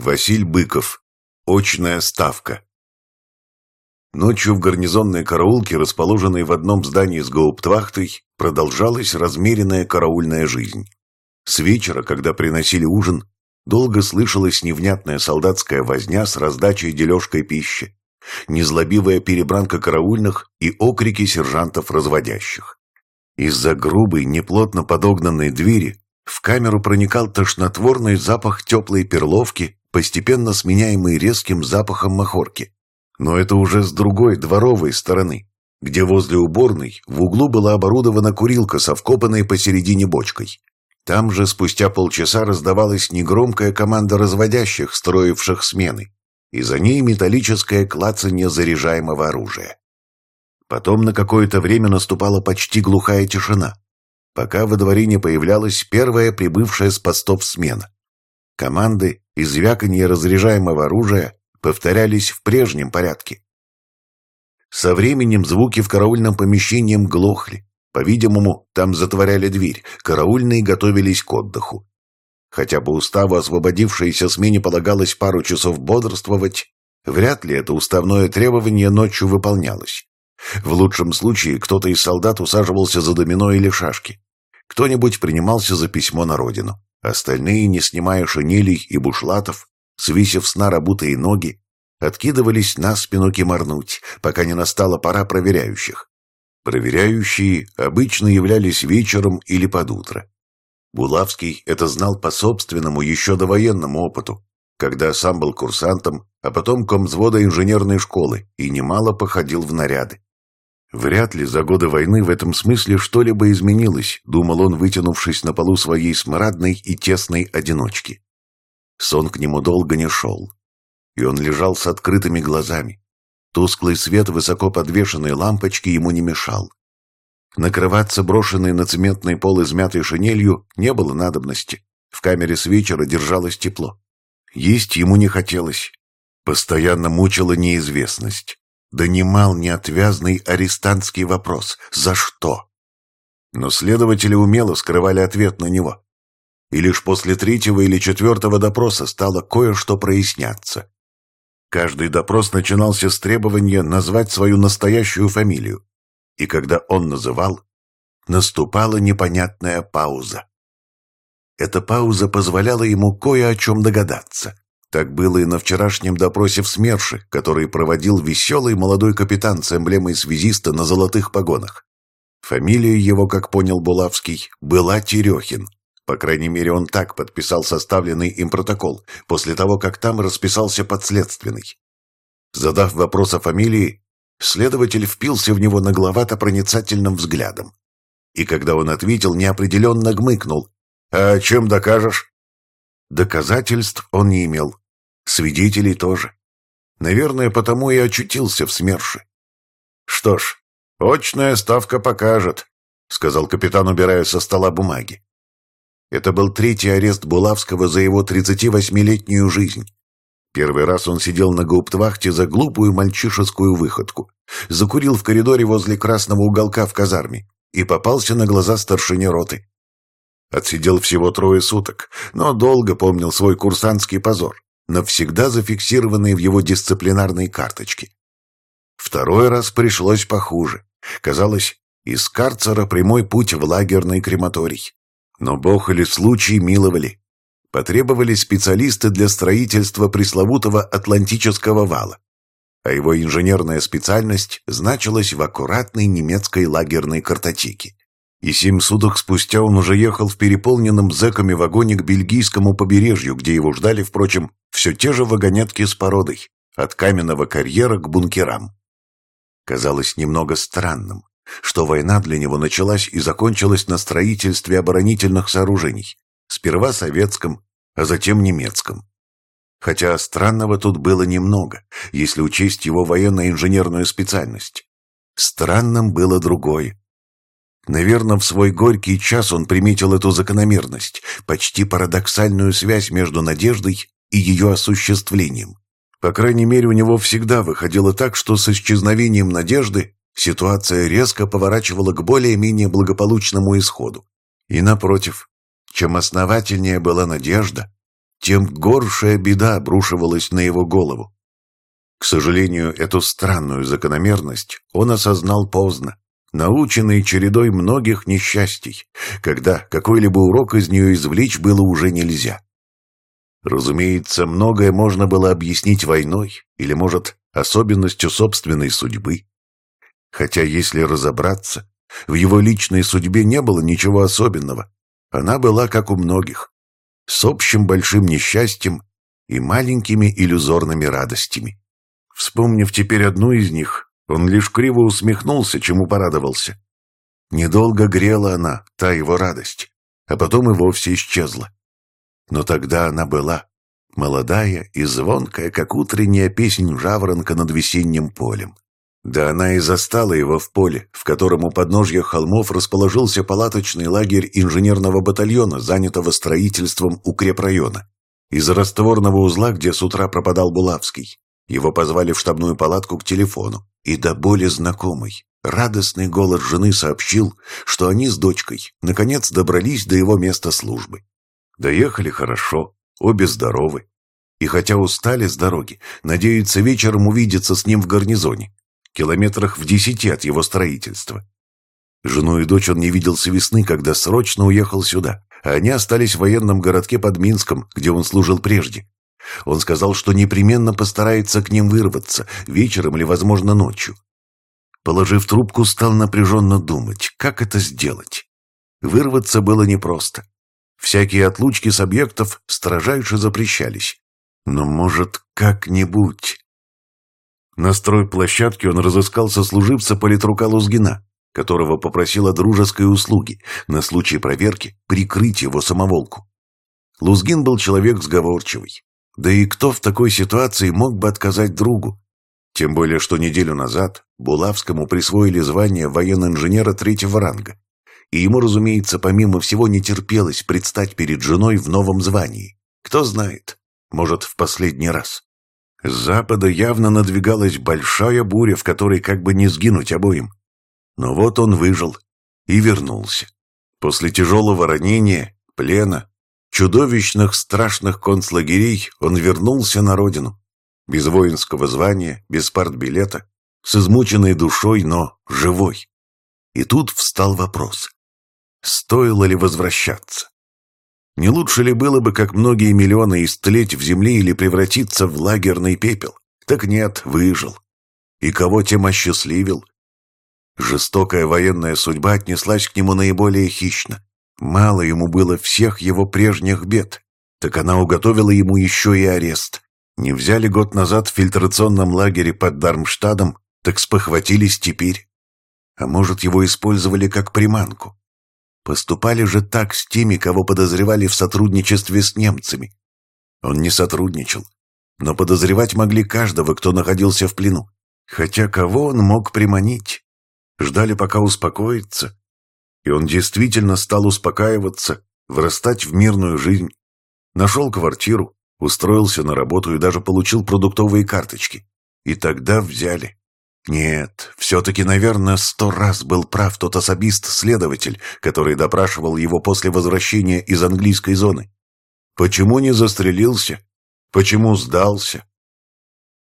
Василь Быков. Очная ставка. Ночью в гарнизонной караулке, расположенной в одном здании с гауптвахтой, продолжалась размеренная караульная жизнь. С вечера, когда приносили ужин, долго слышалась невнятная солдатская возня с раздачей дележкой пищи, незлобивая перебранка караульных и окрики сержантов разводящих. Из-за грубой, неплотно подогнанной двери в камеру проникал тошнотворный запах теплой перловки постепенно сменяемый резким запахом махорки. Но это уже с другой, дворовой стороны, где возле уборной в углу была оборудована курилка со вкопанной посередине бочкой. Там же спустя полчаса раздавалась негромкая команда разводящих, строивших смены, и за ней металлическое клацанье заряжаемого оружия. Потом на какое-то время наступала почти глухая тишина, пока во дворе не появлялась первая прибывшая с постов смена. Команды и звяканье разряжаемого оружия повторялись в прежнем порядке. Со временем звуки в караульном помещении глохли. По-видимому, там затворяли дверь, караульные готовились к отдыху. Хотя по уставу освободившейся смене полагалось пару часов бодрствовать, вряд ли это уставное требование ночью выполнялось. В лучшем случае кто-то из солдат усаживался за домино или шашки. Кто-нибудь принимался за письмо на родину. Остальные, не снимая шинелей и бушлатов, свисев с нарабутые ноги, откидывались на спину киморнуть, пока не настала пора проверяющих. Проверяющие обычно являлись вечером или под утро. Булавский это знал по собственному еще довоенному опыту, когда сам был курсантом, а потом комвзвода инженерной школы и немало походил в наряды. Вряд ли за годы войны в этом смысле что-либо изменилось, думал он, вытянувшись на полу своей смрадной и тесной одиночки. Сон к нему долго не шел, и он лежал с открытыми глазами. Тусклый свет высоко подвешенной лампочки ему не мешал. Накрываться брошенной на цементный пол измятой шинелью не было надобности. В камере с вечера держалось тепло. Есть ему не хотелось. Постоянно мучила неизвестность донимал неотвязный арестантский вопрос «За что?». Но следователи умело скрывали ответ на него. И лишь после третьего или четвертого допроса стало кое-что проясняться. Каждый допрос начинался с требования назвать свою настоящую фамилию. И когда он называл, наступала непонятная пауза. Эта пауза позволяла ему кое о чем догадаться. Так было и на вчерашнем допросе в СМЕРШе, который проводил веселый молодой капитан с эмблемой связиста на золотых погонах. Фамилия его, как понял Булавский, была Терехин. По крайней мере, он так подписал составленный им протокол, после того, как там расписался подследственный. Задав вопрос о фамилии, следователь впился в него нагловато-проницательным взглядом. И когда он ответил, неопределенно гмыкнул. «А чем докажешь?» Доказательств он не имел. Свидетелей тоже. Наверное, потому и очутился в СМЕРШе. «Что ж, очная ставка покажет», — сказал капитан, убирая со стола бумаги. Это был третий арест Булавского за его 38-летнюю жизнь. Первый раз он сидел на гауптвахте за глупую мальчишескую выходку, закурил в коридоре возле красного уголка в казарме и попался на глаза старшине роты. Отсидел всего трое суток, но долго помнил свой курсантский позор навсегда зафиксированные в его дисциплинарной карточке. Второй раз пришлось похуже. Казалось, из карцера прямой путь в лагерный крематорий. Но бог или случай миловали. Потребовались специалисты для строительства пресловутого Атлантического вала. А его инженерная специальность значилась в аккуратной немецкой лагерной картотеке и семь суток спустя он уже ехал в переполненном зэками вагоне к бельгийскому побережью, где его ждали, впрочем, все те же вагонетки с породой, от каменного карьера к бункерам. Казалось немного странным, что война для него началась и закончилась на строительстве оборонительных сооружений, сперва советском, а затем немецком. Хотя странного тут было немного, если учесть его военно-инженерную специальность. Странным было другое. Наверное, в свой горький час он приметил эту закономерность, почти парадоксальную связь между надеждой и ее осуществлением. По крайней мере, у него всегда выходило так, что с исчезновением надежды ситуация резко поворачивала к более-менее благополучному исходу. И напротив, чем основательнее была надежда, тем горшая беда обрушивалась на его голову. К сожалению, эту странную закономерность он осознал поздно, наученный чередой многих несчастий, когда какой-либо урок из нее извлечь было уже нельзя. Разумеется, многое можно было объяснить войной или, может, особенностью собственной судьбы. Хотя, если разобраться, в его личной судьбе не было ничего особенного. Она была как у многих, с общим большим несчастьем и маленькими иллюзорными радостями. Вспомнив теперь одну из них, он лишь криво усмехнулся, чему порадовался. Недолго грела она, та его радость, а потом и вовсе исчезла. Но тогда она была, молодая и звонкая, как утренняя песнь жаворонка над весенним полем. Да она и застала его в поле, в котором у подножья холмов расположился палаточный лагерь инженерного батальона, занятого строительством укрепрайона. Из растворного узла, где с утра пропадал Булавский, его позвали в штабную палатку к телефону, и до боли знакомый, радостный голос жены сообщил, что они с дочкой наконец добрались до его места службы. Доехали хорошо, обе здоровы. И хотя устали с дороги, надеются вечером увидеться с ним в гарнизоне километрах в десяти от его строительства. Жену и дочь он не видел с весны, когда срочно уехал сюда, а они остались в военном городке под Минском, где он служил прежде. Он сказал, что непременно постарается к ним вырваться, вечером или, возможно, ночью. Положив трубку, стал напряженно думать, как это сделать. Вырваться было непросто. Всякие отлучки с объектов строжайше запрещались. Но, может, как-нибудь... На стройплощадке он разыскал сослуживца политрука Лузгина, которого попросил о дружеской услуге на случай проверки прикрыть его самоволку. Лузгин был человек сговорчивый. Да и кто в такой ситуации мог бы отказать другу? Тем более, что неделю назад Булавскому присвоили звание военно-инженера третьего ранга. И ему, разумеется, помимо всего не терпелось предстать перед женой в новом звании. Кто знает, может, в последний раз. С запада явно надвигалась большая буря, в которой как бы не сгинуть обоим. Но вот он выжил и вернулся. После тяжелого ранения, плена, чудовищных страшных концлагерей он вернулся на родину. Без воинского звания, без партбилета, с измученной душой, но живой. И тут встал вопрос. Стоило ли возвращаться? Не лучше ли было бы, как многие миллионы, истлеть в земле или превратиться в лагерный пепел? Так нет, выжил. И кого тем осчастливил? Жестокая военная судьба отнеслась к нему наиболее хищно. Мало ему было всех его прежних бед. Так она уготовила ему еще и арест. Не взяли год назад в фильтрационном лагере под Дармштадом, так спохватились теперь. А может, его использовали как приманку? Поступали же так с теми, кого подозревали в сотрудничестве с немцами. Он не сотрудничал, но подозревать могли каждого, кто находился в плену. Хотя кого он мог приманить? Ждали, пока успокоится. И он действительно стал успокаиваться, вырастать в мирную жизнь. Нашел квартиру, устроился на работу и даже получил продуктовые карточки. И тогда взяли. Нет, все-таки, наверное, сто раз был прав тот особист-следователь, который допрашивал его после возвращения из английской зоны. Почему не застрелился? Почему сдался?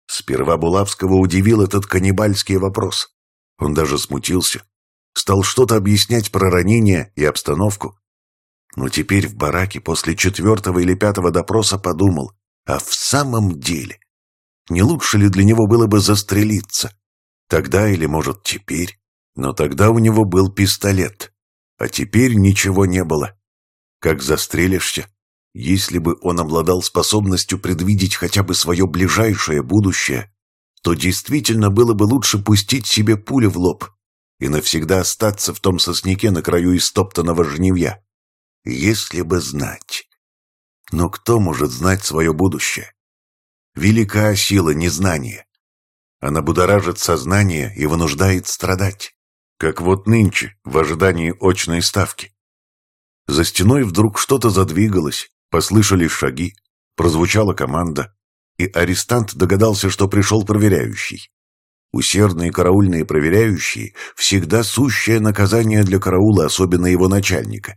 Сперва Булавского удивил этот каннибальский вопрос. Он даже смутился. Стал что-то объяснять про ранение и обстановку. Но теперь в бараке после четвертого или пятого допроса подумал, а в самом деле, не лучше ли для него было бы застрелиться? Тогда или, может, теперь. Но тогда у него был пистолет. А теперь ничего не было. Как застрелишься, если бы он обладал способностью предвидеть хотя бы свое ближайшее будущее, то действительно было бы лучше пустить себе пулю в лоб и навсегда остаться в том сосняке на краю истоптанного жневья. Если бы знать. Но кто может знать свое будущее? Велика сила незнания. Она будоражит сознание и вынуждает страдать. Как вот нынче, в ожидании очной ставки. За стеной вдруг что-то задвигалось, послышались шаги, прозвучала команда, и арестант догадался, что пришел проверяющий. Усердные караульные проверяющие – всегда сущее наказание для караула, особенно его начальника.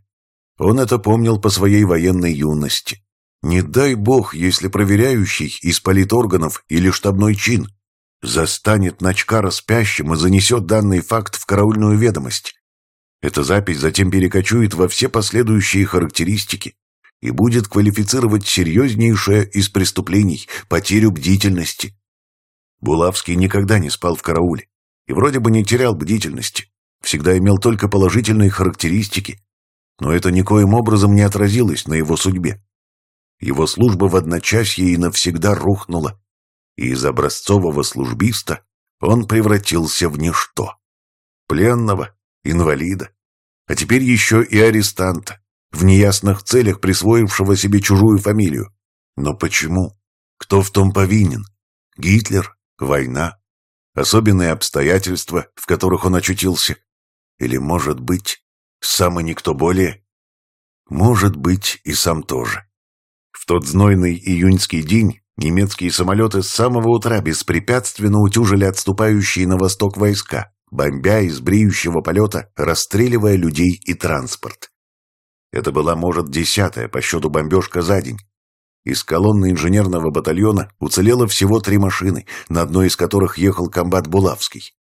Он это помнил по своей военной юности. Не дай бог, если проверяющий из политорганов или штабной чин застанет Начкара спящим и занесет данный факт в караульную ведомость. Эта запись затем перекочует во все последующие характеристики и будет квалифицировать серьезнейшее из преступлений – потерю бдительности. Булавский никогда не спал в карауле и вроде бы не терял бдительности, всегда имел только положительные характеристики, но это никоим образом не отразилось на его судьбе. Его служба в одночасье и навсегда рухнула, и из образцового службиста он превратился в ничто. Пленного, инвалида, а теперь еще и арестанта, в неясных целях присвоившего себе чужую фамилию. Но почему? Кто в том повинен? Гитлер? Война? Особенные обстоятельства, в которых он очутился? Или, может быть, сам и никто более? Может быть, и сам тоже. В тот знойный июньский день немецкие самолеты с самого утра беспрепятственно утюжили отступающие на восток войска, бомбя из бреющего полета, расстреливая людей и транспорт. Это была, может, десятая по счету бомбежка за день. Из колонны инженерного батальона уцелело всего три машины, на одной из которых ехал комбат Булавский.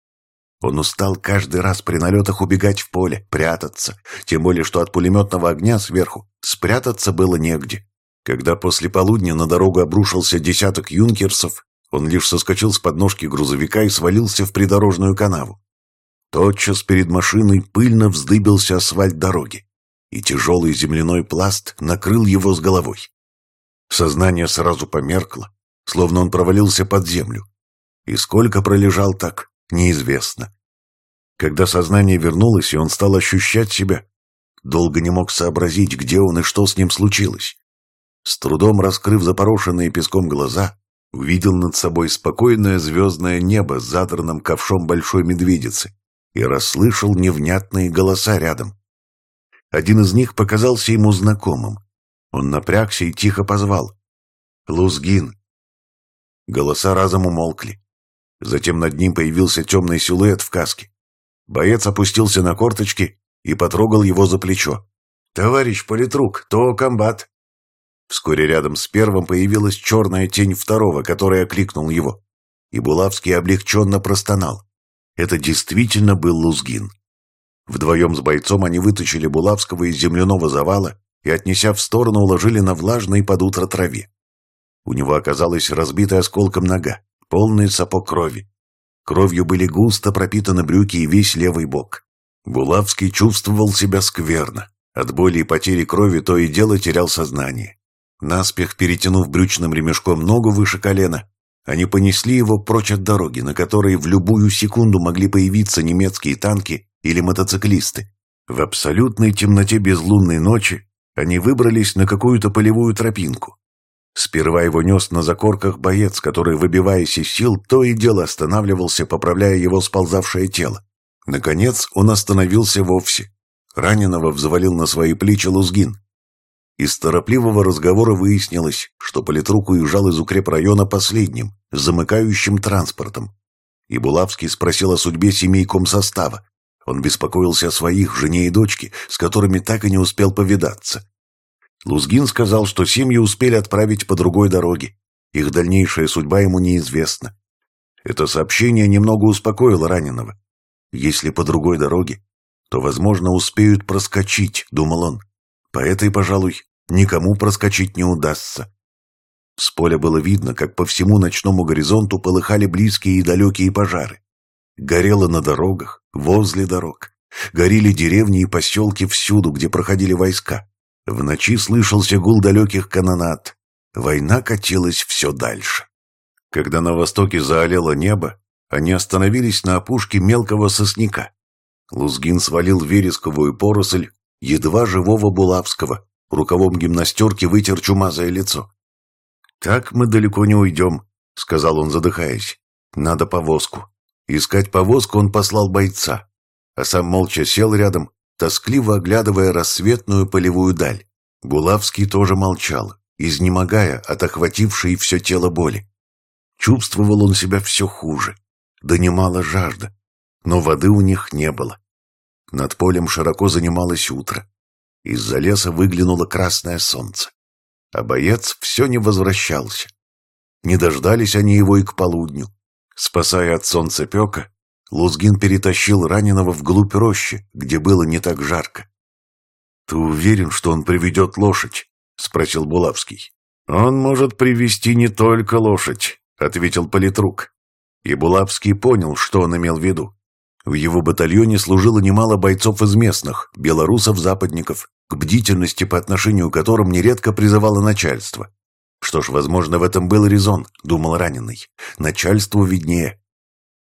Он устал каждый раз при налетах убегать в поле, прятаться, тем более что от пулеметного огня сверху спрятаться было негде. Когда после полудня на дорогу обрушился десяток юнкерсов, он лишь соскочил с подножки грузовика и свалился в придорожную канаву. Тотчас перед машиной пыльно вздыбился асфальт дороги, и тяжелый земляной пласт накрыл его с головой. Сознание сразу померкло, словно он провалился под землю. И сколько пролежал так, неизвестно. Когда сознание вернулось, и он стал ощущать себя, долго не мог сообразить, где он и что с ним случилось. С трудом раскрыв запорошенные песком глаза, увидел над собой спокойное звездное небо с задранным ковшом большой медведицы и расслышал невнятные голоса рядом. Один из них показался ему знакомым. Он напрягся и тихо позвал. «Лузгин!» Голоса разом умолкли. Затем над ним появился темный силуэт в каске. Боец опустился на корточки и потрогал его за плечо. «Товарищ политрук, то комбат!» Вскоре рядом с первым появилась черная тень второго, который окликнул его. И Булавский облегченно простонал. Это действительно был Лузгин. Вдвоем с бойцом они вытащили Булавского из земляного завала и, отнеся в сторону, уложили на влажной под утро траве. У него оказалась разбитая осколком нога, полный сапог крови. Кровью были густо пропитаны брюки и весь левый бок. Булавский чувствовал себя скверно. От боли и потери крови то и дело терял сознание. Наспех перетянув брючным ремешком ногу выше колена, они понесли его прочь от дороги, на которой в любую секунду могли появиться немецкие танки или мотоциклисты. В абсолютной темноте безлунной ночи они выбрались на какую-то полевую тропинку. Сперва его нес на закорках боец, который, выбиваясь из сил, то и дело останавливался, поправляя его сползавшее тело. Наконец он остановился вовсе. Раненого взвалил на свои плечи Лузгин. Из торопливого разговора выяснилось, что политрук уезжал из укрепрайона последним, замыкающим транспортом. И Булавский спросил о судьбе семей комсостава. Он беспокоился о своих, жене и дочке, с которыми так и не успел повидаться. Лузгин сказал, что семьи успели отправить по другой дороге. Их дальнейшая судьба ему неизвестна. Это сообщение немного успокоило раненого. Если по другой дороге, то, возможно, успеют проскочить, думал он. По этой, пожалуй, никому проскочить не удастся. С поля было видно, как по всему ночному горизонту полыхали близкие и далекие пожары. Горело на дорогах, возле дорог. Горели деревни и поселки всюду, где проходили войска. В ночи слышался гул далеких канонат. Война катилась все дальше. Когда на востоке заолело небо, они остановились на опушке мелкого сосняка. Лузгин свалил вересковую поросль едва живого Булавского, рукавом гимнастерки вытер чумазое лицо. «Так мы далеко не уйдем», — сказал он, задыхаясь. «Надо повозку». Искать повозку он послал бойца, а сам молча сел рядом, тоскливо оглядывая рассветную полевую даль. Булавский тоже молчал, изнемогая от охватившей все тело боли. Чувствовал он себя все хуже, донимала жажда, но воды у них не было. Над полем широко занималось утро. Из-за леса выглянуло красное солнце. а боец все не возвращался. Не дождались они его и к полудню. Спасая от солнца пека, Лузгин перетащил раненого вглубь рощи, где было не так жарко. «Ты уверен, что он приведет лошадь?» — спросил Булавский. «Он может привести не только лошадь», — ответил политрук. И Булавский понял, что он имел в виду. В его батальоне служило немало бойцов из местных, белорусов-западников, к бдительности по отношению к которым нередко призывало начальство. Что ж, возможно, в этом был резон, думал раненый. Начальству виднее.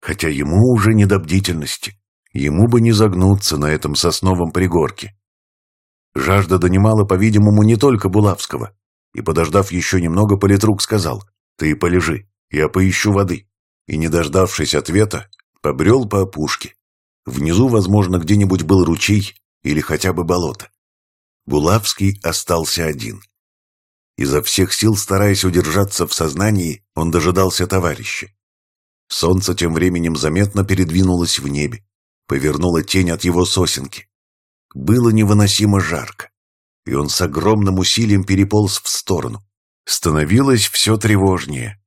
Хотя ему уже не до бдительности. Ему бы не загнуться на этом сосновом пригорке. Жажда донимала, по-видимому, не только Булавского. И, подождав еще немного, политрук сказал, «Ты полежи, я поищу воды». И, не дождавшись ответа, побрел по опушке. Внизу, возможно, где-нибудь был ручей или хотя бы болото. Булавский остался один. Изо всех сил, стараясь удержаться в сознании, он дожидался товарища. Солнце тем временем заметно передвинулось в небе, повернуло тень от его сосенки. Было невыносимо жарко, и он с огромным усилием переполз в сторону. Становилось все тревожнее.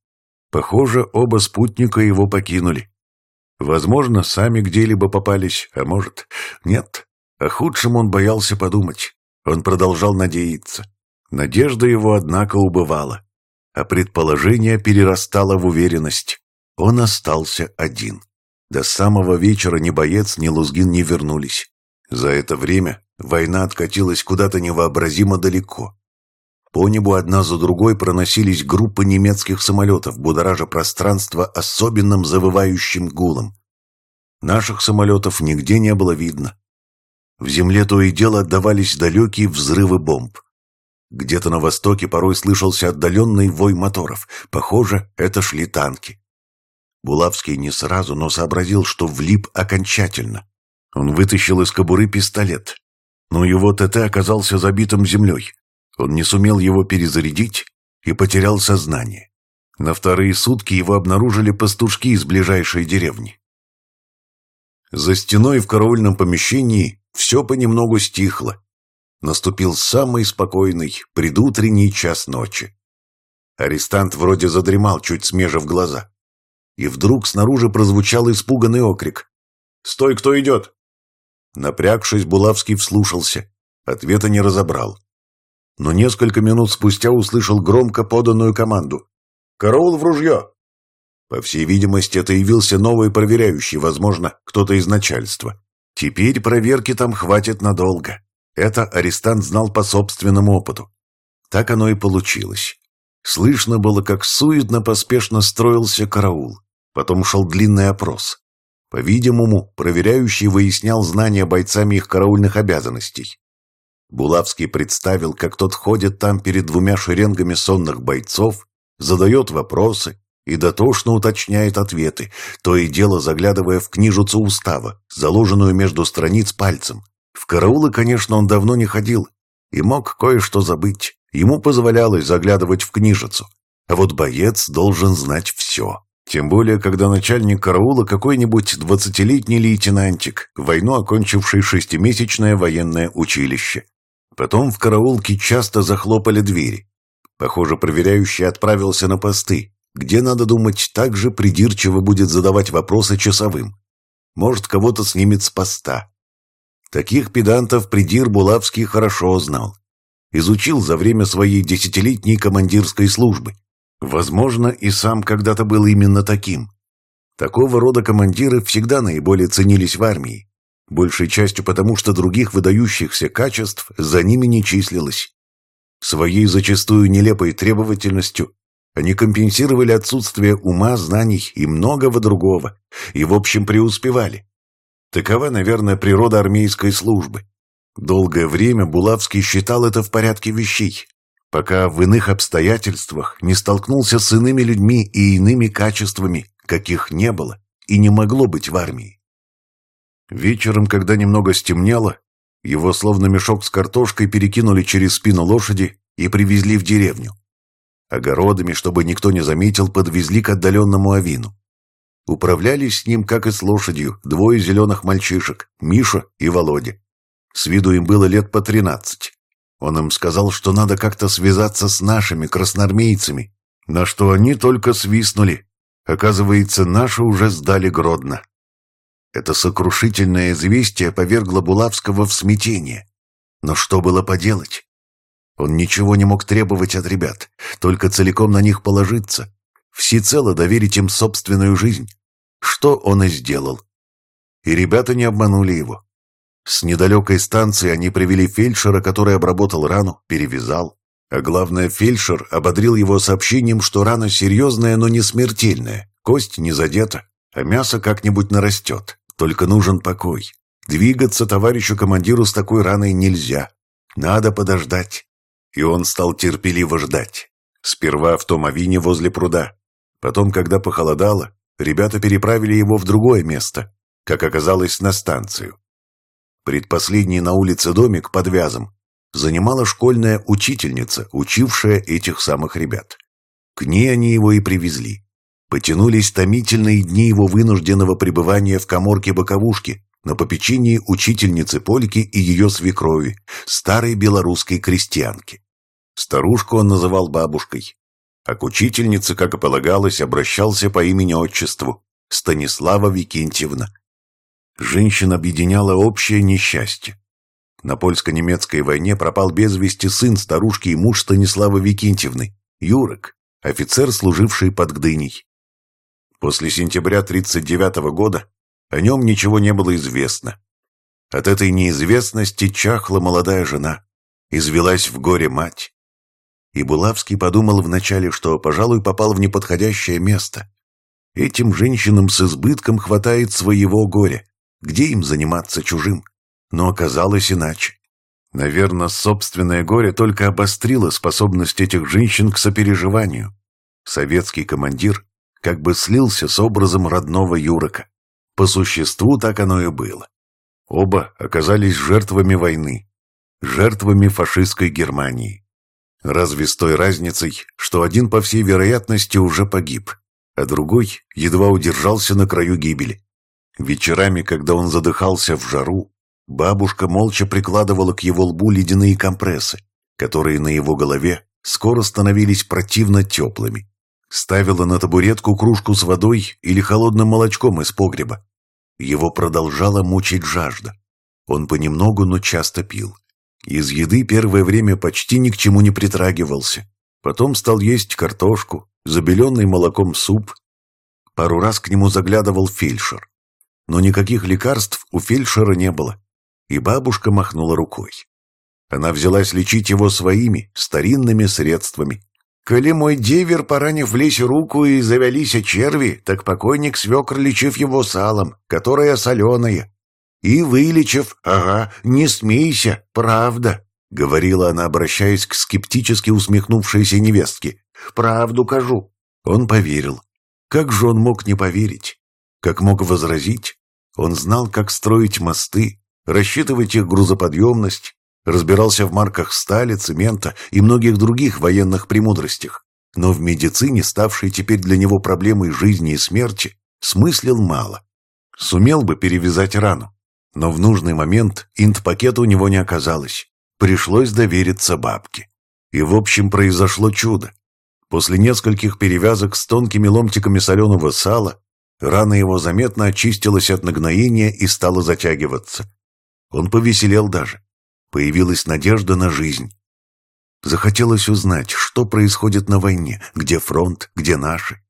Похоже, оба спутника его покинули. Возможно, сами где-либо попались, а может, нет. О худшем он боялся подумать. Он продолжал надеяться. Надежда его, однако, убывала, а предположение перерастало в уверенность. Он остался один. До самого вечера ни боец, ни Лузгин не вернулись. За это время война откатилась куда-то невообразимо далеко. По небу одна за другой проносились группы немецких самолетов, будоража пространство особенным завывающим гулом. Наших самолетов нигде не было видно. В земле то и дело отдавались далекие взрывы бомб. Где-то на востоке порой слышался отдаленный вой моторов. Похоже, это шли танки. Булавский не сразу, но сообразил, что влип окончательно. Он вытащил из кобуры пистолет. Но его ТТ оказался забитым землей. Он не сумел его перезарядить и потерял сознание. На вторые сутки его обнаружили пастушки из ближайшей деревни. За стеной в караульном помещении все понемногу стихло. Наступил самый спокойный, предутренний час ночи. Арестант вроде задремал, чуть смежив глаза. И вдруг снаружи прозвучал испуганный окрик. «Стой, кто идет!» Напрягшись, Булавский вслушался. Ответа не разобрал. Но несколько минут спустя услышал громко поданную команду. «Караул в ружье!» По всей видимости, это явился новый проверяющий, возможно, кто-то из начальства. Теперь проверки там хватит надолго. Это арестант знал по собственному опыту. Так оно и получилось. Слышно было, как суетно поспешно строился караул. Потом шел длинный опрос. По-видимому, проверяющий выяснял знания бойцами их караульных обязанностей. Булавский представил, как тот ходит там перед двумя шеренгами сонных бойцов, задает вопросы и дотошно уточняет ответы, то и дело заглядывая в книжицу устава, заложенную между страниц пальцем. В караулы, конечно, он давно не ходил и мог кое-что забыть. Ему позволялось заглядывать в книжицу. А вот боец должен знать все. Тем более, когда начальник караула какой-нибудь двадцатилетний лейтенантик, войну окончивший шестимесячное военное училище. Потом в караулке часто захлопали двери. Похоже, проверяющий отправился на посты, где, надо думать, также придирчиво будет задавать вопросы часовым. Может, кого-то снимет с поста. Таких педантов придир Булавский хорошо знал. Изучил за время своей десятилетней командирской службы. Возможно, и сам когда-то был именно таким. Такого рода командиры всегда наиболее ценились в армии. Большей частью потому, что других выдающихся качеств за ними не числилось. Своей зачастую нелепой требовательностью они компенсировали отсутствие ума, знаний и многого другого, и в общем преуспевали. Такова, наверное, природа армейской службы. Долгое время Булавский считал это в порядке вещей, пока в иных обстоятельствах не столкнулся с иными людьми и иными качествами, каких не было и не могло быть в армии. Вечером, когда немного стемнело, его словно мешок с картошкой перекинули через спину лошади и привезли в деревню. Огородами, чтобы никто не заметил, подвезли к отдаленному авину. Управлялись с ним, как и с лошадью, двое зеленых мальчишек, Миша и Володя. С виду им было лет по тринадцать. Он им сказал, что надо как-то связаться с нашими красноармейцами, на что они только свистнули. Оказывается, наши уже сдали Гродно. Это сокрушительное известие повергло Булавского в смятение. Но что было поделать? Он ничего не мог требовать от ребят, только целиком на них положиться, всецело доверить им собственную жизнь. Что он и сделал. И ребята не обманули его. С недалекой станции они привели фельдшера, который обработал рану, перевязал. А главное, фельдшер ободрил его сообщением, что рана серьезная, но не смертельная. Кость не задета, а мясо как-нибудь нарастет. Только нужен покой. Двигаться товарищу командиру с такой раной нельзя. Надо подождать. И он стал терпеливо ждать. Сперва в том авине возле пруда. Потом, когда похолодало, ребята переправили его в другое место, как оказалось, на станцию. Предпоследний на улице домик под вязом занимала школьная учительница, учившая этих самых ребят. К ней они его и привезли. Потянулись томительные дни его вынужденного пребывания в коморке боковушки на попечении учительницы Польки и ее свекрови, старой белорусской крестьянки. Старушку он называл бабушкой, а к учительнице, как и полагалось, обращался по имени-отчеству Станислава Викентьевна. Женщин объединяло общее несчастье. На польско-немецкой войне пропал без вести сын старушки и муж Станислава Викентьевны, Юрок, офицер, служивший под Гдыней. После сентября 1939 года о нем ничего не было известно. От этой неизвестности чахла молодая жена, извелась в горе мать. И Булавский подумал вначале, что, пожалуй, попал в неподходящее место. Этим женщинам с избытком хватает своего горя. Где им заниматься чужим? Но оказалось иначе. Наверное, собственное горе только обострило способность этих женщин к сопереживанию. Советский командир как бы слился с образом родного Юрока. По существу так оно и было. Оба оказались жертвами войны, жертвами фашистской Германии. Разве с той разницей, что один, по всей вероятности, уже погиб, а другой едва удержался на краю гибели. Вечерами, когда он задыхался в жару, бабушка молча прикладывала к его лбу ледяные компрессы, которые на его голове скоро становились противно теплыми. Ставила на табуретку кружку с водой или холодным молочком из погреба. Его продолжала мучить жажда. Он понемногу, но часто пил. Из еды первое время почти ни к чему не притрагивался. Потом стал есть картошку, забеленный молоком суп. Пару раз к нему заглядывал фельдшер но никаких лекарств у фельдшера не было, и бабушка махнула рукой. Она взялась лечить его своими, старинными средствами. «Коли мой девер, поранив в лесе руку и завялись черви, так покойник свекр, лечив его салом, которое соленое. И вылечив, ага, не смейся, правда», — говорила она, обращаясь к скептически усмехнувшейся невестке. «Правду кажу». Он поверил. Как же он мог не поверить? Как мог возразить? Он знал, как строить мосты, рассчитывать их грузоподъемность, разбирался в марках стали, цемента и многих других военных премудростях. Но в медицине, ставшей теперь для него проблемой жизни и смерти, смыслил мало. Сумел бы перевязать рану, но в нужный момент инт-пакета у него не оказалось. Пришлось довериться бабке. И в общем произошло чудо. После нескольких перевязок с тонкими ломтиками соленого сала Рана его заметно очистилась от нагноения и стала затягиваться. Он повеселел даже. Появилась надежда на жизнь. Захотелось узнать, что происходит на войне, где фронт, где наши.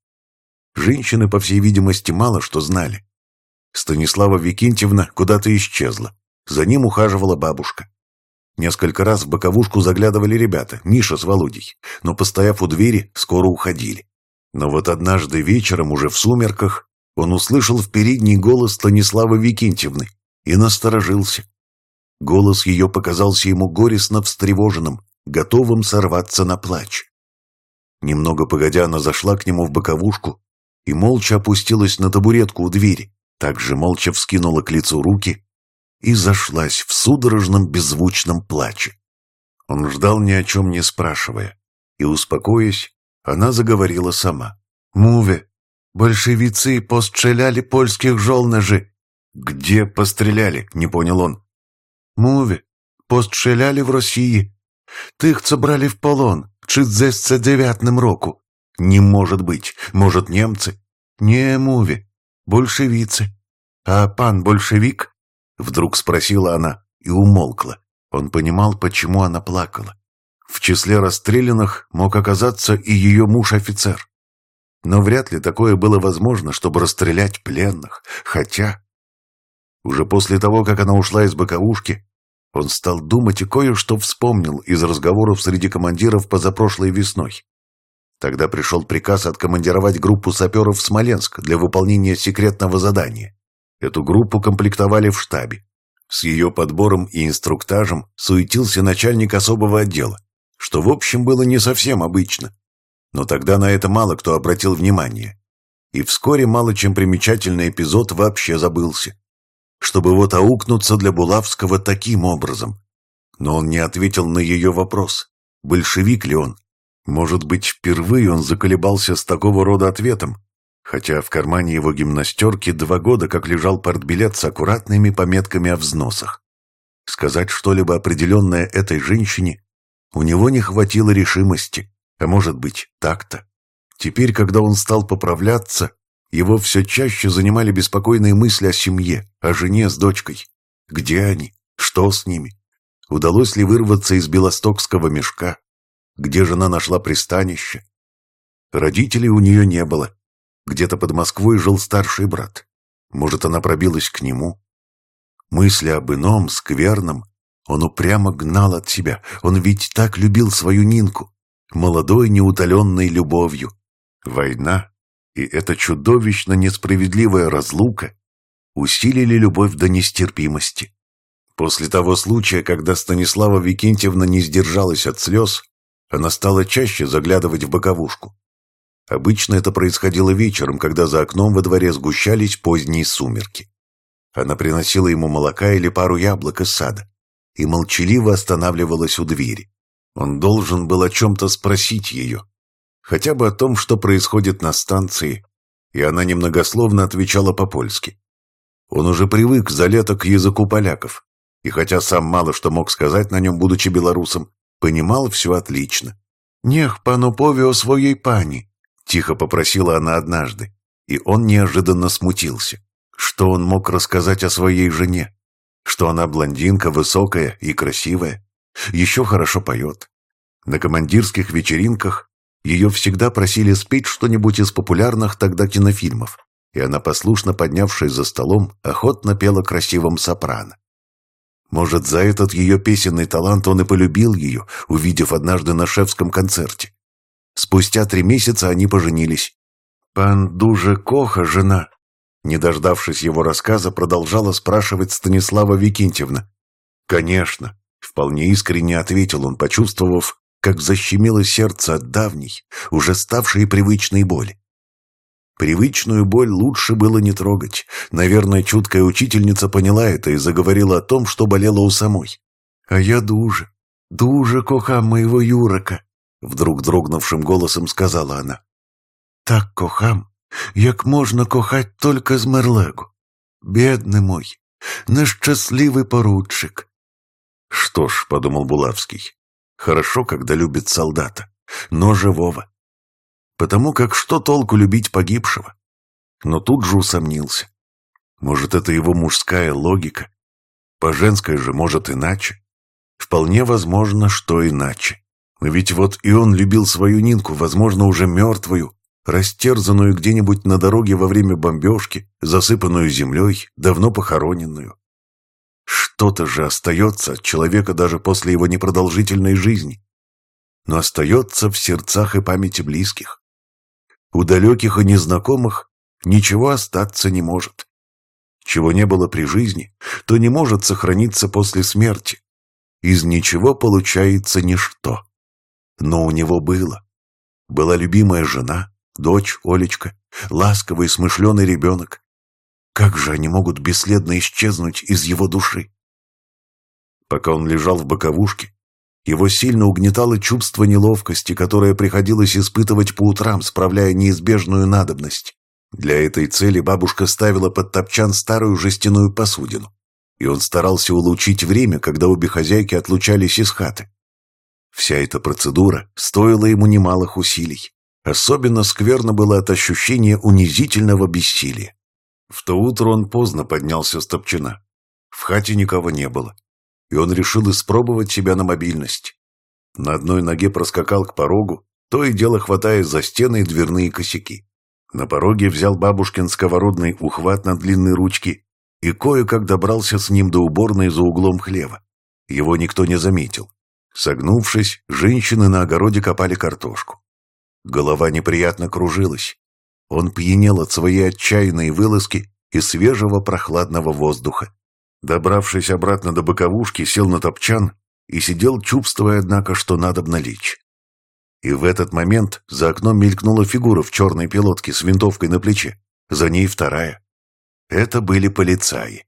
Женщины, по всей видимости, мало что знали. Станислава Викентьевна куда-то исчезла. За ним ухаживала бабушка. Несколько раз в боковушку заглядывали ребята, Миша с Володей, но, постояв у двери, скоро уходили. Но вот однажды вечером, уже в сумерках, он услышал в передний голос Станиславы Викентьевны и насторожился. Голос ее показался ему горестно встревоженным, готовым сорваться на плач. Немного погодя, она зашла к нему в боковушку и молча опустилась на табуретку у двери, также молча вскинула к лицу руки и зашлась в судорожном беззвучном плаче. Он ждал ни о чем не спрашивая, и, успокоясь, она заговорила сама. «Муве, Большевицы постреляли польских жолнежи. Где постреляли? Не понял он. Муве. Постреляли в России. Тих, co брали в полон, це дев'ятним року? Не может быть. Может, немцы? Не, муви. Большевицы. А пан большевик? Вдруг спросила она и умолкла. Он понимал, почему она плакала. В числе расстрелянных мог оказаться и ее муж-офицер. Но вряд ли такое было возможно, чтобы расстрелять пленных. Хотя... Уже после того, как она ушла из боковушки, он стал думать и кое-что вспомнил из разговоров среди командиров позапрошлой весной. Тогда пришел приказ откомандировать группу саперов в Смоленск для выполнения секретного задания. Эту группу комплектовали в штабе. С ее подбором и инструктажем суетился начальник особого отдела, что в общем было не совсем обычно. Но тогда на это мало кто обратил внимание. И вскоре мало чем примечательный эпизод вообще забылся. Чтобы вот аукнуться для Булавского таким образом. Но он не ответил на ее вопрос, большевик ли он. Может быть, впервые он заколебался с такого рода ответом, хотя в кармане его гимнастерки два года как лежал портбилет с аккуратными пометками о взносах. Сказать что-либо определенное этой женщине у него не хватило решимости, а может быть, так-то. Теперь, когда он стал поправляться, его все чаще занимали беспокойные мысли о семье, о жене с дочкой. Где они? Что с ними? Удалось ли вырваться из белостокского мешка? Где жена нашла пристанище? Родителей у нее не было. Где-то под Москвой жил старший брат. Может, она пробилась к нему? Мысли об ином, скверном, он упрямо гнал от себя. Он ведь так любил свою Нинку, молодой неутоленной любовью. Война и эта чудовищно несправедливая разлука усилили любовь до нестерпимости. После того случая, когда Станислава Викентьевна не сдержалась от слез, она стала чаще заглядывать в боковушку. Обычно это происходило вечером, когда за окном во дворе сгущались поздние сумерки. Она приносила ему молока или пару яблок из сада и молчаливо останавливалась у двери. Он должен был о чем-то спросить ее, хотя бы о том, что происходит на станции, и она немногословно отвечала по-польски. Он уже привык за лето к языку поляков, и хотя сам мало что мог сказать на нем, будучи белорусом, понимал все отлично. «Нех, пану пове о своей пани», — тихо попросила она однажды, и он неожиданно смутился. Что он мог рассказать о своей жене? Что она блондинка, высокая и красивая, еще хорошо поет. На командирских вечеринках ее всегда просили спеть что-нибудь из популярных тогда кинофильмов, и она, послушно поднявшись за столом, охотно пела красивым сопрано. Может, за этот ее песенный талант он и полюбил ее, увидев однажды на шефском концерте. Спустя три месяца они поженились. «Пан Дуже Коха, жена», не дождавшись его рассказа, продолжала спрашивать Станислава Викентьевна. «Конечно», — вполне искренне ответил он, почувствовав, как защемило сердце от давней, уже ставшей привычной боли. Привычную боль лучше было не трогать. Наверное, чуткая учительница поняла это и заговорила о том, что болело у самой. «А я дуже, дуже кохам моего Юрака», — вдруг дрогнувшим голосом сказала она. «Так кохам, як можна кохать только з Мерлегу. Бедный мой, несчастливый поручик». «Что ж», — подумал Булавский, Хорошо, когда любит солдата, но живого. Потому как что толку любить погибшего? Но тут же усомнился. Может, это его мужская логика? По женской же, может, иначе? Вполне возможно, что иначе. Ведь вот и он любил свою Нинку, возможно, уже мертвую, растерзанную где-нибудь на дороге во время бомбежки, засыпанную землей, давно похороненную. Что-то же остается от человека даже после его непродолжительной жизни. Но остается в сердцах и памяти близких. У далеких и незнакомых ничего остаться не может. Чего не было при жизни, то не может сохраниться после смерти. Из ничего получается ничто. Но у него было. Была любимая жена, дочь Олечка, ласковый смышленый ребенок. Как же они могут бесследно исчезнуть из его души? Пока он лежал в боковушке, его сильно угнетало чувство неловкости, которое приходилось испытывать по утрам, справляя неизбежную надобность. Для этой цели бабушка ставила под топчан старую жестяную посудину, и он старался улучшить время, когда обе хозяйки отлучались из хаты. Вся эта процедура стоила ему немалых усилий. Особенно скверно было от ощущения унизительного бессилия. В то утро он поздно поднялся с топчина. В хате никого не было, и он решил испробовать себя на мобильность. На одной ноге проскакал к порогу, то и дело хватая за стены и дверные косяки. На пороге взял бабушкин сковородный ухват на длинной ручке и кое-как добрался с ним до уборной за углом хлева. Его никто не заметил. Согнувшись, женщины на огороде копали картошку. Голова неприятно кружилась. Он пьянел от своей отчаянной вылазки и свежего прохладного воздуха. Добравшись обратно до боковушки, сел на топчан и сидел, чувствуя, однако, что надо лечь. И в этот момент за окном мелькнула фигура в черной пилотке с винтовкой на плече. За ней вторая. Это были полицаи.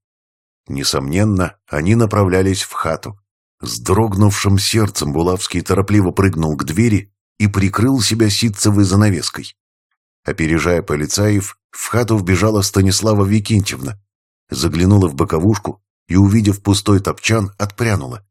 Несомненно, они направлялись в хату. С дрогнувшим сердцем Булавский торопливо прыгнул к двери и прикрыл себя ситцевой занавеской. Опережая полицаев, в хату вбежала Станислава Викентьевна, заглянула в боковушку и, увидев пустой топчан, отпрянула.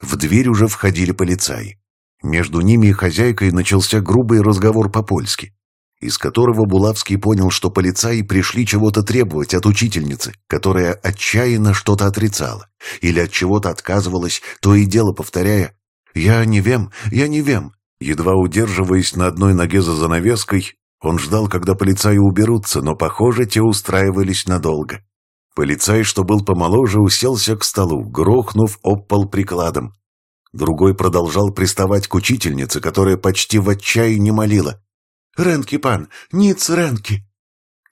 В дверь уже входили полицаи. Между ними и хозяйкой начался грубый разговор по-польски, из которого Булавский понял, что полицаи пришли чего-то требовать от учительницы, которая отчаянно что-то отрицала или от чего-то отказывалась, то и дело повторяя «Я не вем, я не вем», Едва удерживаясь на одной ноге за занавеской, он ждал, когда полицаи уберутся, но, похоже, те устраивались надолго. Полицай, что был помоложе, уселся к столу, грохнув об пол прикладом. Другой продолжал приставать к учительнице, которая почти в отчаянии молила. «Ренки, пан! Ниц, Ренки!»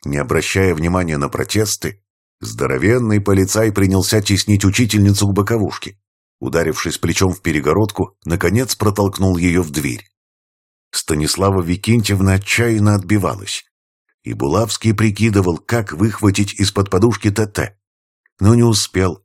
Не обращая внимания на протесты, здоровенный полицай принялся теснить учительницу к боковушке ударившись плечом в перегородку, наконец протолкнул ее в дверь. Станислава Викентьевна отчаянно отбивалась, и Булавский прикидывал, как выхватить из-под подушки ТТ, но не успел.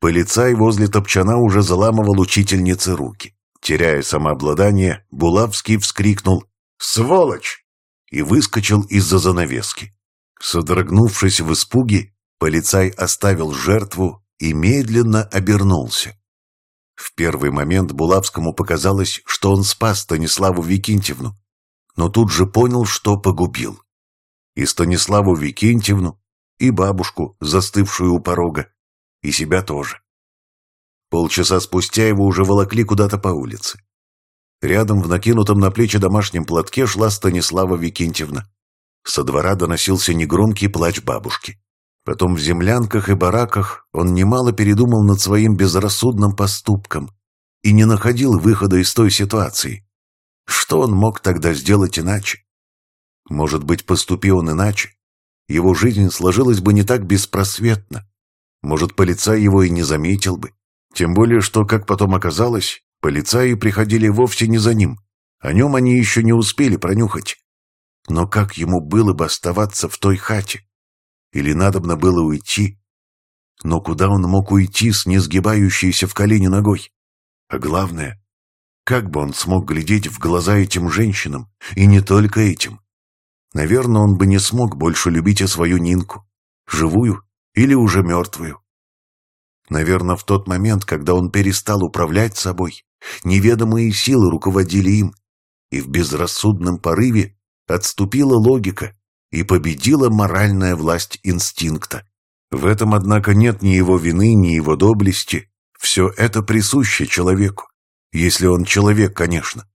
Полицай возле топчана уже заламывал учительнице руки. Теряя самообладание, Булавский вскрикнул «Сволочь!» и выскочил из-за занавески. Содрогнувшись в испуге, полицай оставил жертву и медленно обернулся. В первый момент Булавскому показалось, что он спас Станиславу Викентьевну, но тут же понял, что погубил. И Станиславу Викентьевну, и бабушку, застывшую у порога, и себя тоже. Полчаса спустя его уже волокли куда-то по улице. Рядом в накинутом на плечи домашнем платке шла Станислава Викентьевна. Со двора доносился негромкий плач бабушки. Потом в землянках и бараках он немало передумал над своим безрассудным поступком и не находил выхода из той ситуации. Что он мог тогда сделать иначе? Может быть, поступил он иначе? Его жизнь сложилась бы не так беспросветно. Может, полицай его и не заметил бы. Тем более, что, как потом оказалось, полицаи приходили вовсе не за ним. О нем они еще не успели пронюхать. Но как ему было бы оставаться в той хате? Или надобно было уйти? Но куда он мог уйти с несгибающейся в колени ногой? А главное, как бы он смог глядеть в глаза этим женщинам, и не только этим? Наверное, он бы не смог больше любить и свою Нинку, живую или уже мертвую. Наверное, в тот момент, когда он перестал управлять собой, неведомые силы руководили им, и в безрассудном порыве отступила логика, и победила моральная власть инстинкта. В этом, однако, нет ни его вины, ни его доблести. Все это присуще человеку. Если он человек, конечно.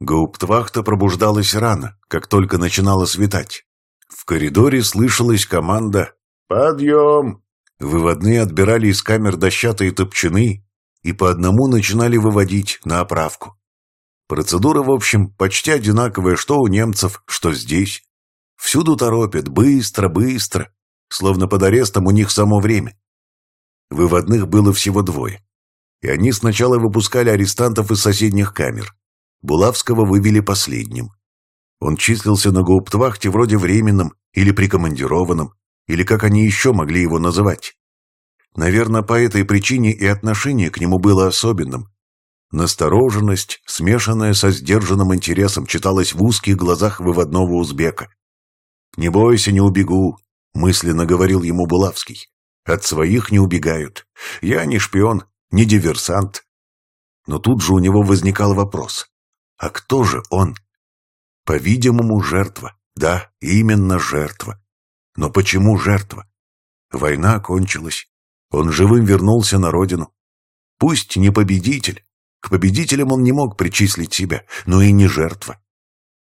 Гауптвахта пробуждалась рано, как только начинало светать. В коридоре слышалась команда «Подъем!». Выводные отбирали из камер дощатые топчаны и по одному начинали выводить на оправку. Процедура, в общем, почти одинаковая что у немцев, что здесь. Всюду торопят, быстро, быстро, словно под арестом у них само время. Выводных было всего двое, и они сначала выпускали арестантов из соседних камер. Булавского вывели последним. Он числился на гауптвахте вроде временном или прикомандированном, или как они еще могли его называть. Наверное, по этой причине и отношение к нему было особенным. Настороженность, смешанная со сдержанным интересом, читалась в узких глазах выводного узбека. «Не бойся, не убегу», — мысленно говорил ему Булавский. «От своих не убегают. Я не шпион, не диверсант». Но тут же у него возникал вопрос. А кто же он? По-видимому, жертва. Да, именно жертва. Но почему жертва? Война кончилась. Он живым вернулся на родину. Пусть не победитель. К победителям он не мог причислить себя, но и не жертва.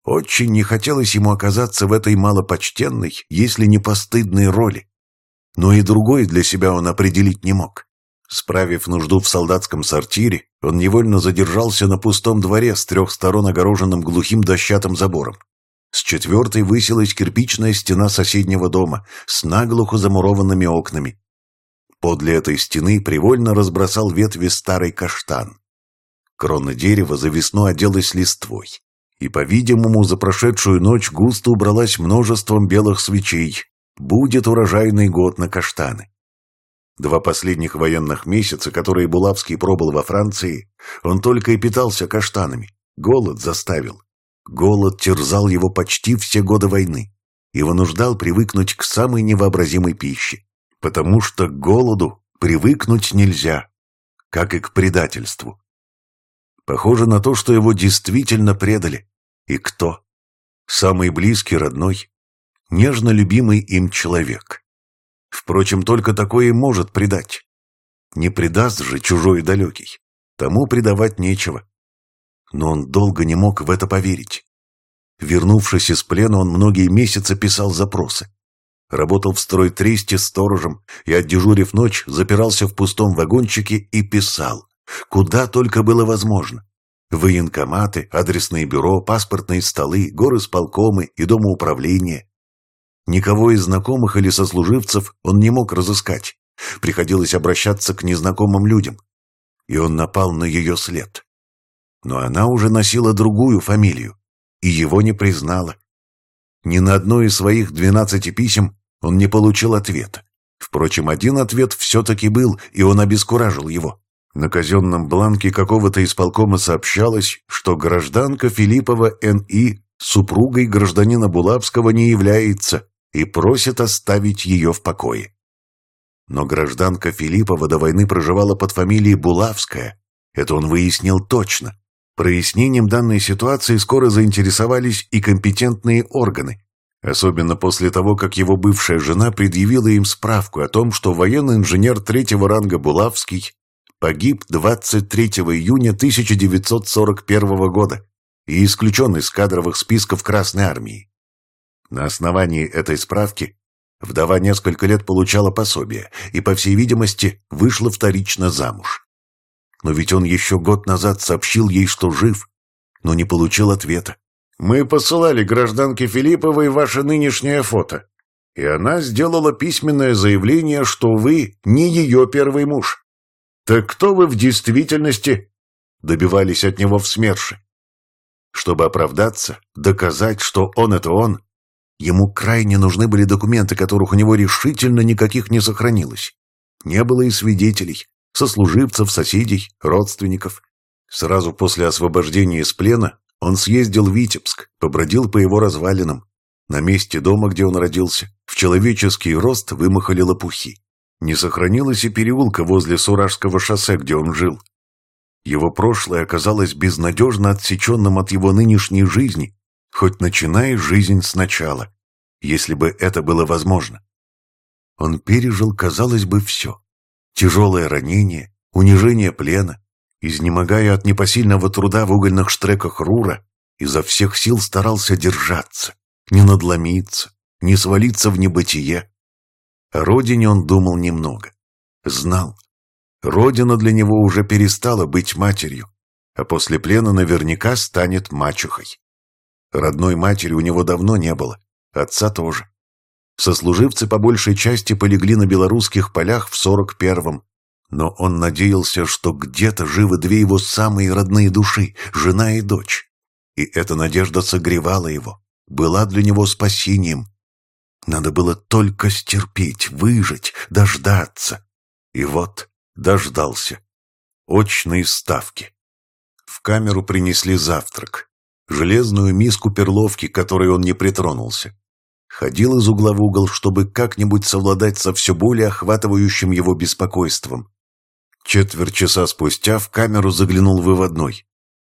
Очень не хотелось ему оказаться в этой малопочтенной, если не постыдной роли. Но и другой для себя он определить не мог. Справив нужду в солдатском сортире, он невольно задержался на пустом дворе с трех сторон огороженным глухим дощатым забором. С четвертой высилась кирпичная стена соседнего дома с наглухо замурованными окнами. Подле этой стены привольно разбросал ветви старый каштан. Крона дерева за весну оделась листвой и, по-видимому, за прошедшую ночь густо убралась множеством белых свечей. Будет урожайный год на каштаны. Два последних военных месяца, которые Булавский пробыл во Франции, он только и питался каштанами. Голод заставил. Голод терзал его почти все годы войны и вынуждал привыкнуть к самой невообразимой пище. Потому что к голоду привыкнуть нельзя, как и к предательству. Похоже на то, что его действительно предали. И кто? Самый близкий, родной, нежно любимый им человек. Впрочем, только такое и может предать. Не предаст же чужой и далекий. Тому предавать нечего. Но он долго не мог в это поверить. Вернувшись из плена, он многие месяцы писал запросы. Работал в стройтресте сторожем и, отдежурив ночь, запирался в пустом вагончике и писал. Куда только было возможно. Военкоматы, адресные бюро, паспортные столы, горы с полкомы и дома управления. Никого из знакомых или сослуживцев он не мог разыскать. Приходилось обращаться к незнакомым людям. И он напал на ее след. Но она уже носила другую фамилию, и его не признала. Ни на одно из своих двенадцати писем он не получил ответа. Впрочем, один ответ все-таки был, и он обескуражил его. На казенном бланке какого-то исполкома сообщалось, что гражданка Филиппова Н.И. супругой гражданина Булавского не является и просит оставить ее в покое. Но гражданка Филиппова до войны проживала под фамилией Булавская. Это он выяснил точно. Прояснением данной ситуации скоро заинтересовались и компетентные органы, особенно после того, как его бывшая жена предъявила им справку о том, что военный инженер третьего ранга Булавский погиб 23 июня 1941 года и исключен из кадровых списков Красной Армии. На основании этой справки вдова несколько лет получала пособие и, по всей видимости, вышла вторично замуж. Но ведь он еще год назад сообщил ей, что жив, но не получил ответа. «Мы посылали гражданке Филипповой ваше нынешнее фото, и она сделала письменное заявление, что вы не ее первый муж. «Так кто вы в действительности?» Добивались от него в СМЕРШе. Чтобы оправдаться, доказать, что он — это он, ему крайне нужны были документы, которых у него решительно никаких не сохранилось. Не было и свидетелей, сослуживцев, соседей, родственников. Сразу после освобождения из плена он съездил в Витебск, побродил по его развалинам. На месте дома, где он родился, в человеческий рост вымахали лопухи. Не сохранилось и переулка возле Суражского шоссе, где он жил. Его прошлое оказалось безнадежно отсеченным от его нынешней жизни, хоть начиная жизнь сначала, если бы это было возможно. Он пережил, казалось бы, все. Тяжелое ранение, унижение плена, изнемогая от непосильного труда в угольных штреках Рура, изо всех сил старался держаться, не надломиться, не свалиться в небытие, о родине он думал немного. Знал. Родина для него уже перестала быть матерью, а после плена наверняка станет мачехой. Родной матери у него давно не было, отца тоже. Сослуживцы по большей части полегли на белорусских полях в сорок первом, но он надеялся, что где-то живы две его самые родные души, жена и дочь. И эта надежда согревала его, была для него спасением, надо было только стерпеть, выжить, дождаться. И вот дождался. Очные ставки. В камеру принесли завтрак. Железную миску перловки, которой он не притронулся. Ходил из угла в угол, чтобы как-нибудь совладать со все более охватывающим его беспокойством. Четверть часа спустя в камеру заглянул выводной.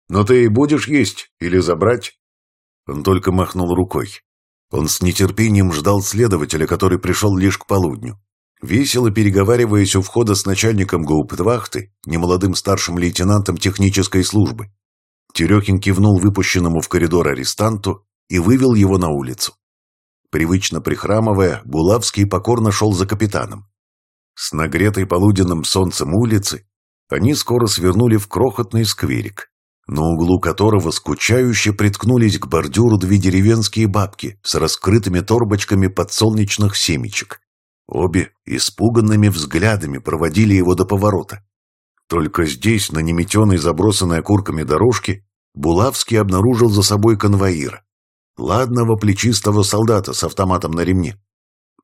«Но ты и будешь есть или забрать?» Он только махнул рукой. Он с нетерпением ждал следователя, который пришел лишь к полудню. Весело переговариваясь у входа с начальником гауптвахты, немолодым старшим лейтенантом технической службы, Терехин кивнул выпущенному в коридор арестанту и вывел его на улицу. Привычно прихрамывая, Булавский покорно шел за капитаном. С нагретой полуденным солнцем улицы они скоро свернули в крохотный скверик, на углу которого скучающе приткнулись к бордюру две деревенские бабки с раскрытыми торбочками подсолнечных семечек. Обе испуганными взглядами проводили его до поворота. Только здесь, на неметеной забросанной окурками дорожке, Булавский обнаружил за собой конвоира. Ладного плечистого солдата с автоматом на ремне.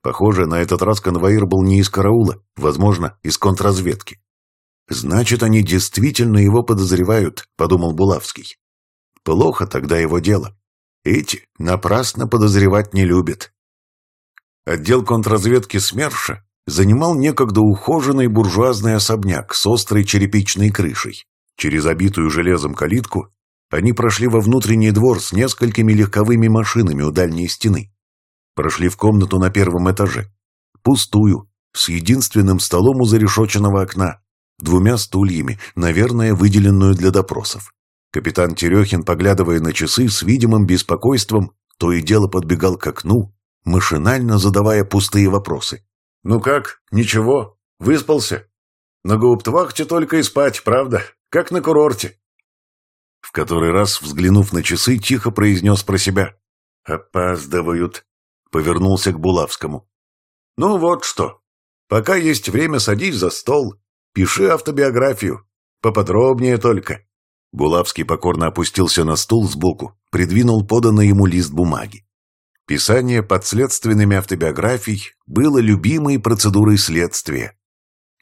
Похоже, на этот раз конвоир был не из караула, возможно, из контрразведки. «Значит, они действительно его подозревают», — подумал Булавский. «Плохо тогда его дело. Эти напрасно подозревать не любят». Отдел контрразведки СМЕРШа занимал некогда ухоженный буржуазный особняк с острой черепичной крышей. Через обитую железом калитку они прошли во внутренний двор с несколькими легковыми машинами у дальней стены. Прошли в комнату на первом этаже. Пустую, с единственным столом у зарешоченного окна, двумя стульями, наверное, выделенную для допросов. Капитан Терехин, поглядывая на часы с видимым беспокойством, то и дело подбегал к окну, машинально задавая пустые вопросы. «Ну как? Ничего? Выспался? На гауптвахте только и спать, правда? Как на курорте?» В который раз, взглянув на часы, тихо произнес про себя. «Опаздывают», — повернулся к Булавскому. «Ну вот что. Пока есть время, садись за стол. Пиши автобиографию. Поподробнее только». Булавский покорно опустился на стул сбоку, придвинул поданный ему лист бумаги. Писание подследственными автобиографий было любимой процедурой следствия.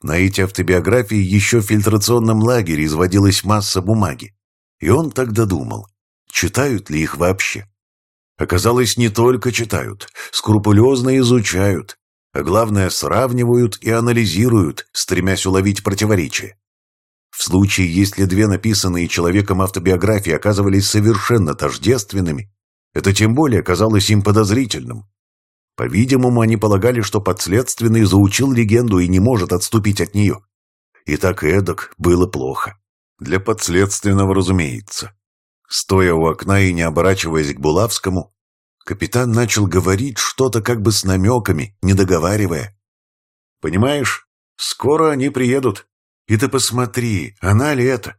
На эти автобиографии еще в фильтрационном лагере изводилась масса бумаги. И он тогда думал, читают ли их вообще. Оказалось, не только читают, скрупулезно изучают, а главное, сравнивают и анализируют, стремясь уловить противоречия. В случае, если две написанные человеком автобиографии оказывались совершенно тождественными, это тем более казалось им подозрительным. По-видимому, они полагали, что подследственный заучил легенду и не может отступить от нее. И так эдак было плохо. Для подследственного, разумеется. Стоя у окна и не оборачиваясь к Булавскому, капитан начал говорить что-то как бы с намеками, не договаривая. «Понимаешь, скоро они приедут. И ты посмотри, она ли это?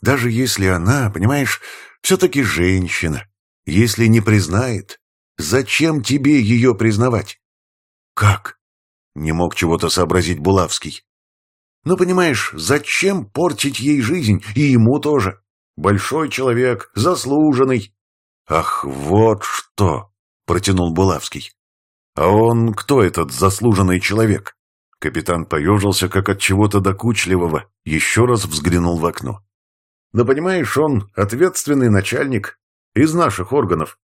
Даже если она, понимаешь, все-таки женщина. Если не признает, зачем тебе ее признавать? Как? Не мог чего-то сообразить Булавский. Ну, понимаешь, зачем портить ей жизнь, и ему тоже? Большой человек, заслуженный. Ах, вот что, протянул Булавский. А он кто этот заслуженный человек? Капитан поежился, как от чего-то докучливого, еще раз взглянул в окно. Да понимаешь, он ответственный начальник, из наших органов.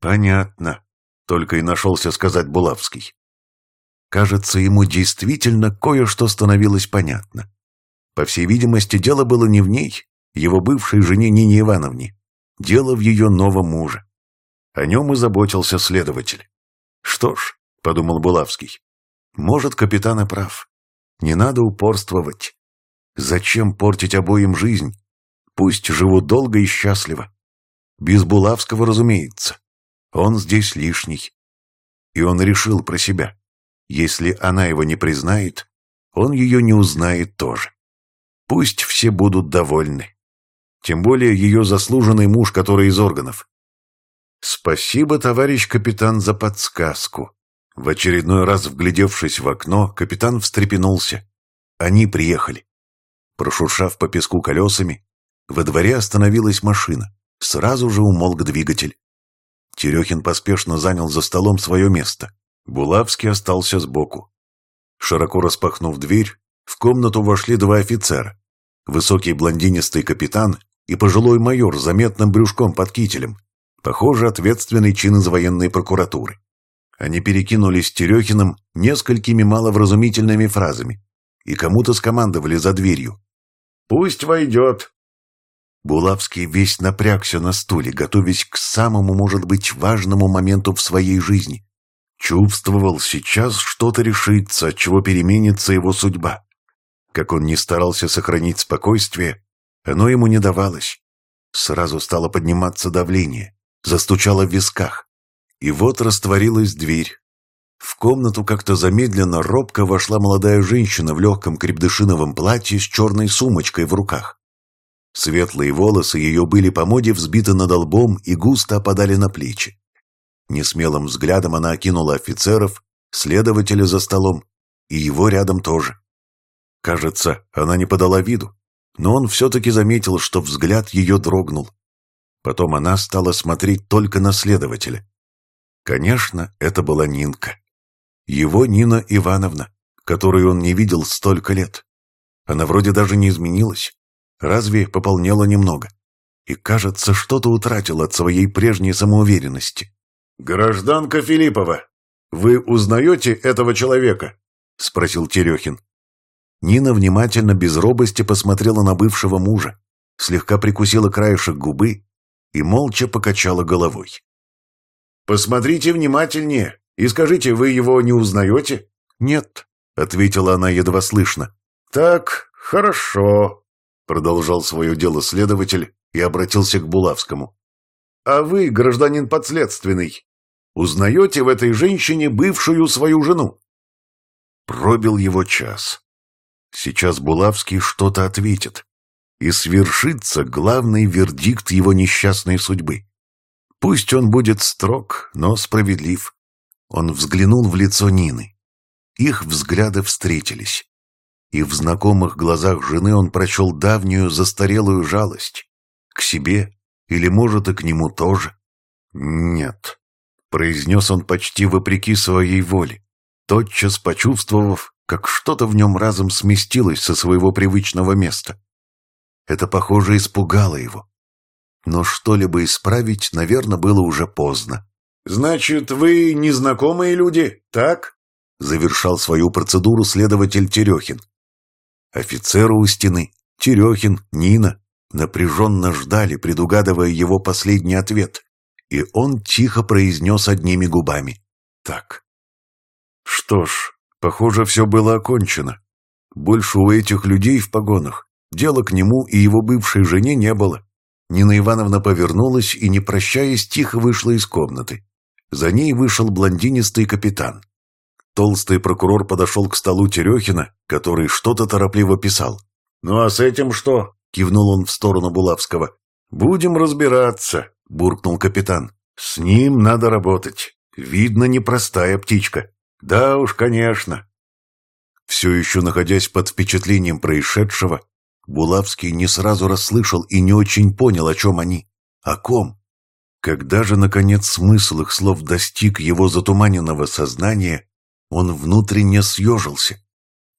Понятно, только и нашелся сказать Булавский. Кажется, ему действительно кое-что становилось понятно. По всей видимости, дело было не в ней, его бывшей жене Нине Ивановне. Дело в ее новом муже. О нем и заботился следователь. Что ж, — подумал Булавский, — может, капитан и прав. Не надо упорствовать. Зачем портить обоим жизнь? Пусть живут долго и счастливо. Без Булавского, разумеется. Он здесь лишний. И он решил про себя. Если она его не признает, он ее не узнает тоже. Пусть все будут довольны. Тем более ее заслуженный муж, который из органов. Спасибо, товарищ капитан, за подсказку. В очередной раз вглядевшись в окно, капитан встрепенулся. Они приехали. Прошуршав по песку колесами, во дворе остановилась машина. Сразу же умолк двигатель. Терехин поспешно занял за столом свое место. Булавский остался сбоку. Широко распахнув дверь, в комнату вошли два офицера. Высокий блондинистый капитан и пожилой майор с заметным брюшком под кителем. Похоже, ответственный чин из военной прокуратуры. Они перекинулись с Терехиным несколькими маловразумительными фразами. и кому-то скомандовали за дверью. «Пусть войдет». Булавский весь напрягся на стуле, готовясь к самому, может быть, важному моменту в своей жизни. Чувствовал, сейчас что-то решится, от чего переменится его судьба. Как он не старался сохранить спокойствие, оно ему не давалось. Сразу стало подниматься давление, застучало в висках. И вот растворилась дверь. В комнату как-то замедленно, робко вошла молодая женщина в легком крепдышиновом платье с черной сумочкой в руках. Светлые волосы ее были по моде взбиты над лбом и густо опадали на плечи. Несмелым взглядом она окинула офицеров, следователя за столом, и его рядом тоже. Кажется, она не подала виду, но он все-таки заметил, что взгляд ее дрогнул. Потом она стала смотреть только на следователя. Конечно, это была Нинка. Его Нина Ивановна, которую он не видел столько лет. Она вроде даже не изменилась, разве пополнела немного. И, кажется, что-то утратила от своей прежней самоуверенности. «Гражданка Филиппова, вы узнаете этого человека?» — спросил Терехин. Нина внимательно, без робости посмотрела на бывшего мужа, слегка прикусила краешек губы и молча покачала головой. «Посмотрите внимательнее и скажите, вы его не узнаете?» «Нет», — ответила она едва слышно. «Так, хорошо», — продолжал свое дело следователь и обратился к Булавскому. «А вы, гражданин подследственный, Узнаете в этой женщине бывшую свою жену?» Пробил его час. Сейчас Булавский что-то ответит, и свершится главный вердикт его несчастной судьбы. Пусть он будет строг, но справедлив. Он взглянул в лицо Нины. Их взгляды встретились. И в знакомых глазах жены он прочел давнюю застарелую жалость. К себе или, может, и к нему тоже? Нет произнес он почти вопреки своей воле, тотчас почувствовав, как что-то в нем разом сместилось со своего привычного места. Это, похоже, испугало его. Но что-либо исправить, наверное, было уже поздно. «Значит, вы незнакомые люди, так?» Завершал свою процедуру следователь Терехин. Офицеры у стены, Терехин, Нина, напряженно ждали, предугадывая его последний ответ и он тихо произнес одними губами. «Так». Что ж, похоже, все было окончено. Больше у этих людей в погонах дела к нему и его бывшей жене не было. Нина Ивановна повернулась и, не прощаясь, тихо вышла из комнаты. За ней вышел блондинистый капитан. Толстый прокурор подошел к столу Терехина, который что-то торопливо писал. «Ну а с этим что?» — кивнул он в сторону Булавского. «Будем разбираться буркнул капитан. «С ним надо работать. Видно, непростая птичка. Да уж, конечно». Все еще находясь под впечатлением происшедшего, Булавский не сразу расслышал и не очень понял, о чем они. О ком? Когда же, наконец, смысл их слов достиг его затуманенного сознания, он внутренне съежился.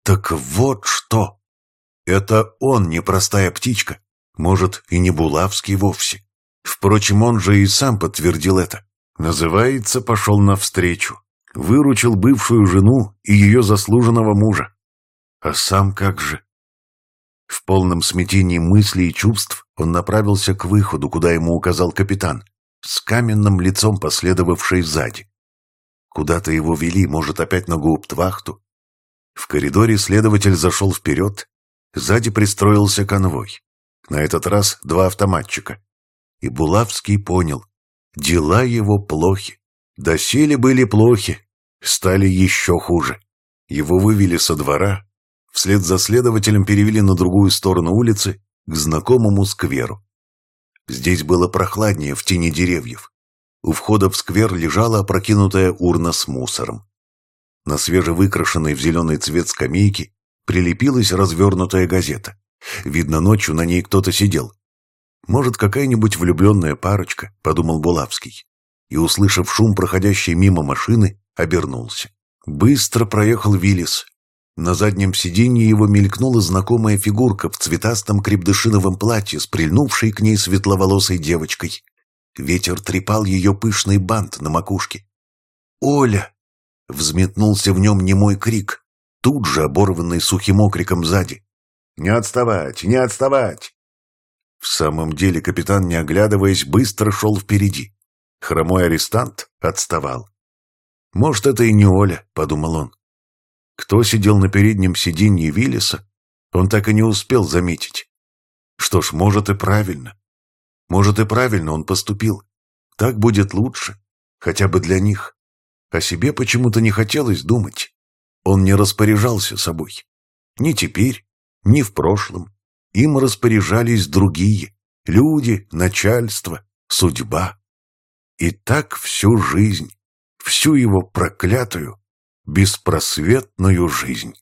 Так вот что! Это он непростая птичка, может, и не Булавский вовсе. Впрочем, он же и сам подтвердил это. Называется, пошел навстречу. Выручил бывшую жену и ее заслуженного мужа. А сам как же? В полном смятении мыслей и чувств он направился к выходу, куда ему указал капитан, с каменным лицом последовавший сзади. Куда-то его вели, может, опять на гауптвахту. В коридоре следователь зашел вперед, сзади пристроился конвой. На этот раз два автоматчика. И Булавский понял, дела его плохи. Доселе были плохи, стали еще хуже. Его вывели со двора, вслед за следователем перевели на другую сторону улицы, к знакомому скверу. Здесь было прохладнее в тени деревьев. У входа в сквер лежала опрокинутая урна с мусором. На свежевыкрашенной в зеленый цвет скамейке прилепилась развернутая газета. Видно, ночью на ней кто-то сидел. Может, какая-нибудь влюбленная парочка, подумал Булавский. И, услышав шум проходящей мимо машины, обернулся. Быстро проехал Виллис. На заднем сиденье его мелькнула знакомая фигурка в цветастом крепдышиновом платье с прильнувшей к ней светловолосой девочкой. Ветер трепал ее пышный бант на макушке. «Оля!» — взметнулся в нем немой крик. тут же оборванный сухим окриком сзади. «Не отставать! Не отставать!» В самом деле капитан, не оглядываясь, быстро шел впереди. Хромой арестант отставал. «Может, это и не Оля», — подумал он. Кто сидел на переднем сиденье Виллиса, он так и не успел заметить. Что ж, может и правильно. Может и правильно он поступил. Так будет лучше, хотя бы для них. О себе почему-то не хотелось думать. Он не распоряжался собой. Ни теперь, ни в прошлом. Им распоряжались другие. Люди, начальство, судьба. И так всю жизнь, всю его проклятую, беспросветную жизнь.